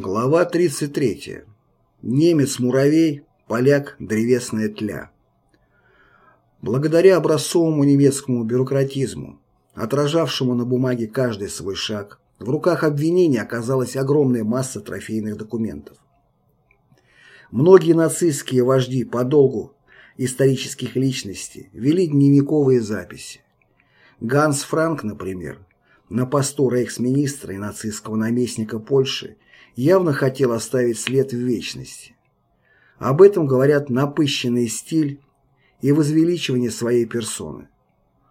Глава 33. Немец-муравей, поляк древесная тля. Благодаря образцовому немецкому бюрократизму, отражавшему на бумаге каждый свой шаг, в руках обвинения оказалась огромная масса трофейных документов. Многие нацистские вожди по долгу исторических личностей вели дневниковые записи. Ганс Франк, например, на посту рейхсминистра и нацистского наместника Польши явно хотел оставить след в вечности. Об этом говорят напыщенный стиль и возвеличивание своей персоны.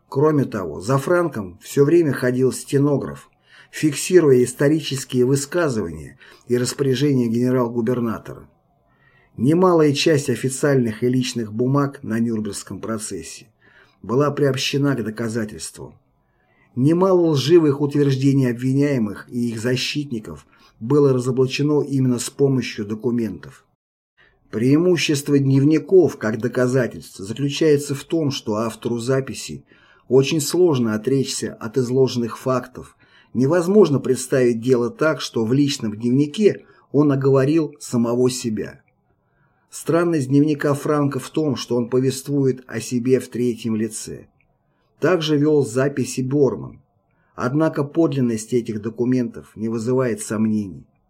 Кроме того, за Франком все время ходил стенограф, фиксируя исторические высказывания и распоряжения генерал-губернатора. Немалая часть официальных и личных бумаг на Нюрнбергском процессе была приобщена к доказательствам. Немало лживых утверждений обвиняемых и их защитников было разоблачено именно с помощью документов. Преимущество дневников как доказательств заключается в том, что автору записи очень сложно отречься от изложенных фактов, невозможно представить дело так, что в личном дневнике он оговорил самого себя. Странность дневника Франка в том, что он повествует о себе в третьем лице. Также вел записи Борман. Однако подлинность этих документов не вызывает сомнений.